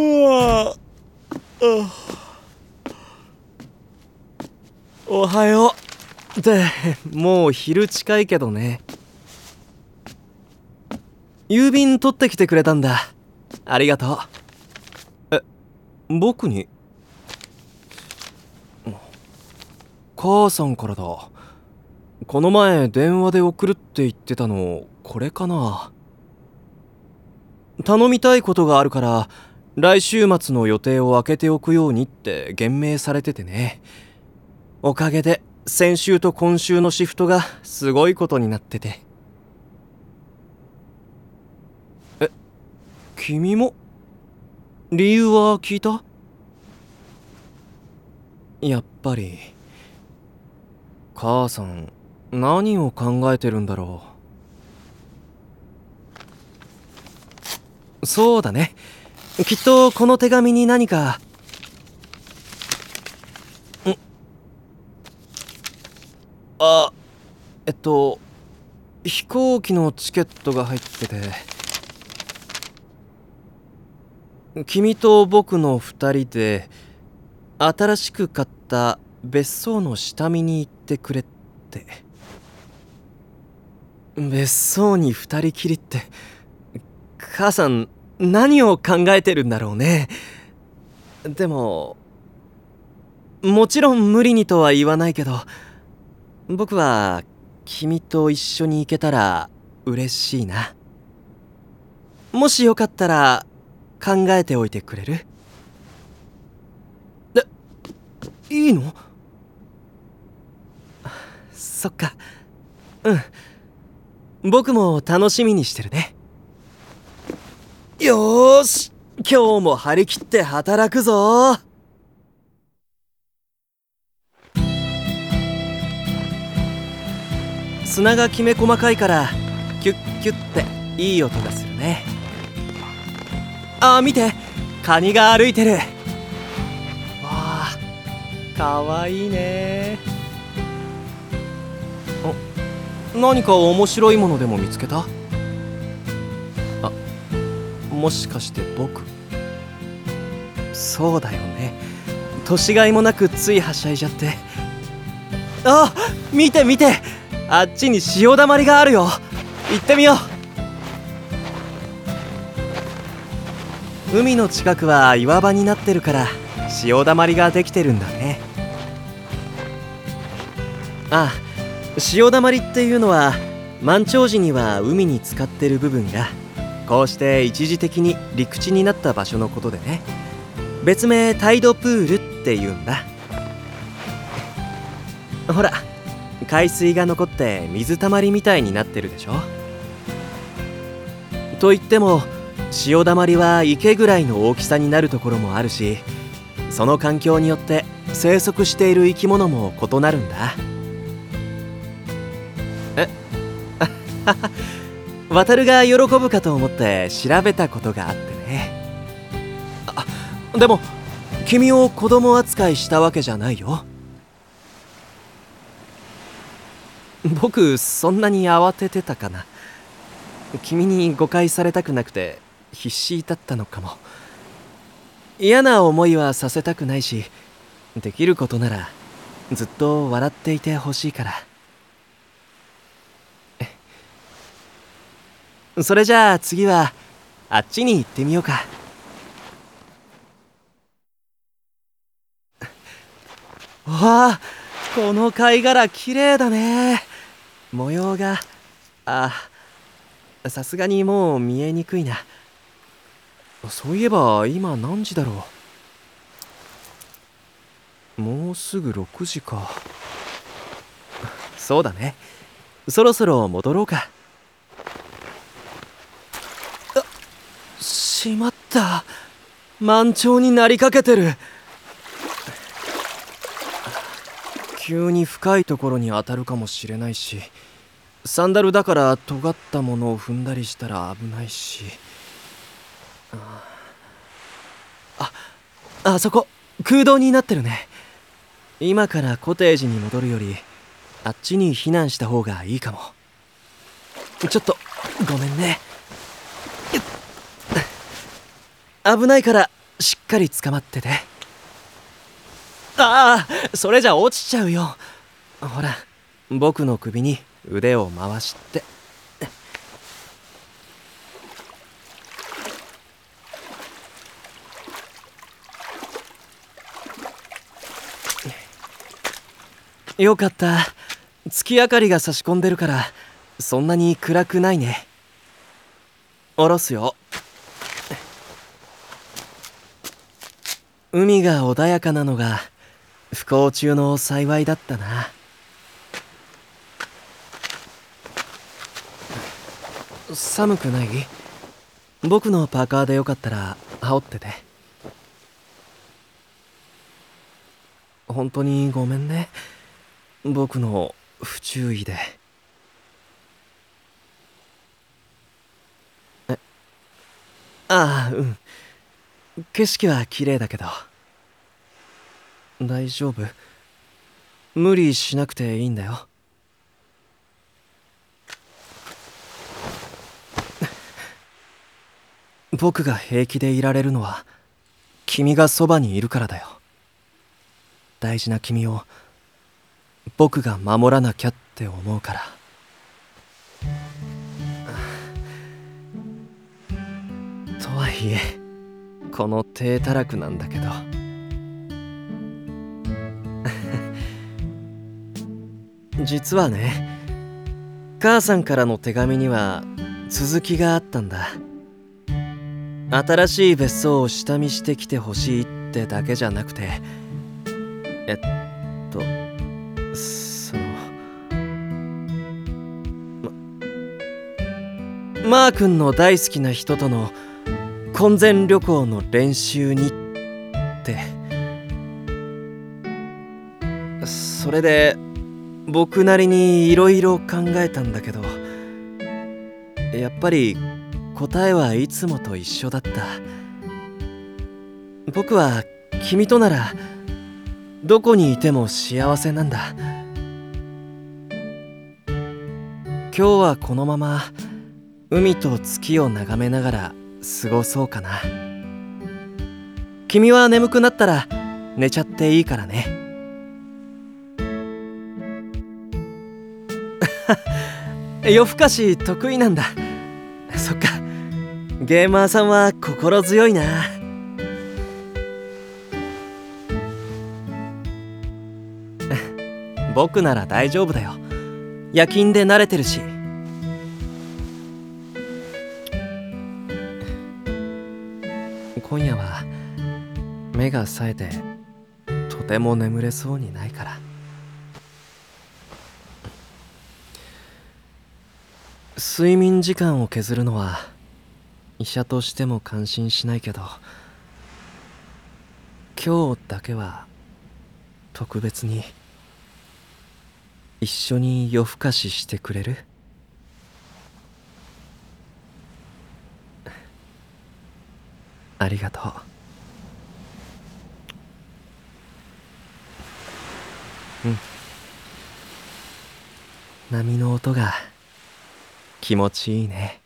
はあおはよう。ってもう昼近いけどね。郵便取ってきてくれたんだ。ありがとう。え僕に？母さんからだ。この前電話で送るって言ってたのこれかな。頼みたいことがあるから来週末の予定を空けておくようにって言命されててね。おかげで先週と今週のシフトがすごいことになってて。え君も？理由は聞いた？やっぱり母さん何を考えてるんだろう。そうだね。きっとこの手紙に何か。ん？あえっと飛行機のチケットが入ってて。君と僕の二人で新しく買った別荘の下見に行ってくれって。別荘に二人きりって母さん何を考えてるんだろうね。でももちろん無理にとは言わないけど僕は君と一緒に行けたら嬉しいな。もしよかったら考えておいてくれる？えいいの？そっか。うん。僕も楽しみにしてるね。よーし。今日も張り切って働くぞ。砂がきめ細かいからキュッキュッていい音がするね。あ見て。カニが歩いてる。わあかわいいね。お何か面白いものでも見つけた？もしかして僕？そうだよね。年がいもなくついはしゃいじゃって。あ見て見て。あっちに潮だまりがあるよ。行ってみよう。海の近くは岩場になってるから潮だまりができてるんだね。ああ潮だまりっていうのは満潮時には海に浸かってる部分が。こうして一時的に陸地になった場所のことでね。別名タイドプールっていうんだ。ほら海水が残って水たまりみたいになってるでしょ。と言っても潮だまりは池ぐらいの大きさになるところもあるしその環境によって生息している生き物も異なるんだ。え？っ 渡るが喜ぶかと思って調べたことがあってね。あでも君を子供扱いしたわけじゃないよ。僕そんなに慌ててたかな。君に誤解されたくなくて必死だったのかも。嫌な思いはさせたくないしできることならずっと笑っていてほしいから。それじゃあ次はあっちに行ってみようか。わあこの貝殻綺麗だね。模様があさすがにもう見えにくいな。そういえば今何時だろう。もうすぐ6時か。そうだね。そろそろ戻ろうかあしまった。満潮になりかけてる。急に深いところに当たるかもしれないしサンダルだから尖ったものを踏んだりしたら危ないし。ああそこ空洞になってるね。今からコテージに戻るよりあっちに避難した方がいいかも。ちょっとごめんね。危ないからしっかり捕まってて。ああそれじゃ落ちちゃうよ。ほら僕の首に腕を回して。よかった。月明かりが差し込んでるからそんなに暗くないね。下ろすよ。海が穏やかなのが不幸中の幸いだったな。寒くない？僕のパーカーでよかったら羽織ってて。本当にごめんね。僕の不注意で。え？ああうん。景色は綺麗だけど大丈夫？無理しなくていいんだよ。僕が平気でいられるのは君がそばにいるからだよ。大事な君を僕が守らなきゃって思うから。とはいえこの低たらくなんだけど。実はね母さんからの手紙には続きがあったんだ。新しい別荘を下見してきてほしいってだけじゃなくて。えっとそのまマー君の大好きな人との婚前旅行の練習にって。それで僕なりにいろいろ考えたんだけどやっぱり答えはいつもと一緒だった。僕は君とならどこにいても幸せなんだ。今日はこのまま海と月を眺めながら過ごそうかな。君は眠くなったら寝ちゃっていいからね。夜更かし得意なんだ。そっか。ゲーマーさんは心強いな。僕なら大丈夫だよ。夜勤で慣れてるし。今夜は目が冴えてとても眠れそうにないから。睡眠時間を削るのは医者としても感心しないけど今日だけは特別に一緒に夜更かししてくれる？ありがとう。うん。波の音が気持ちいいね。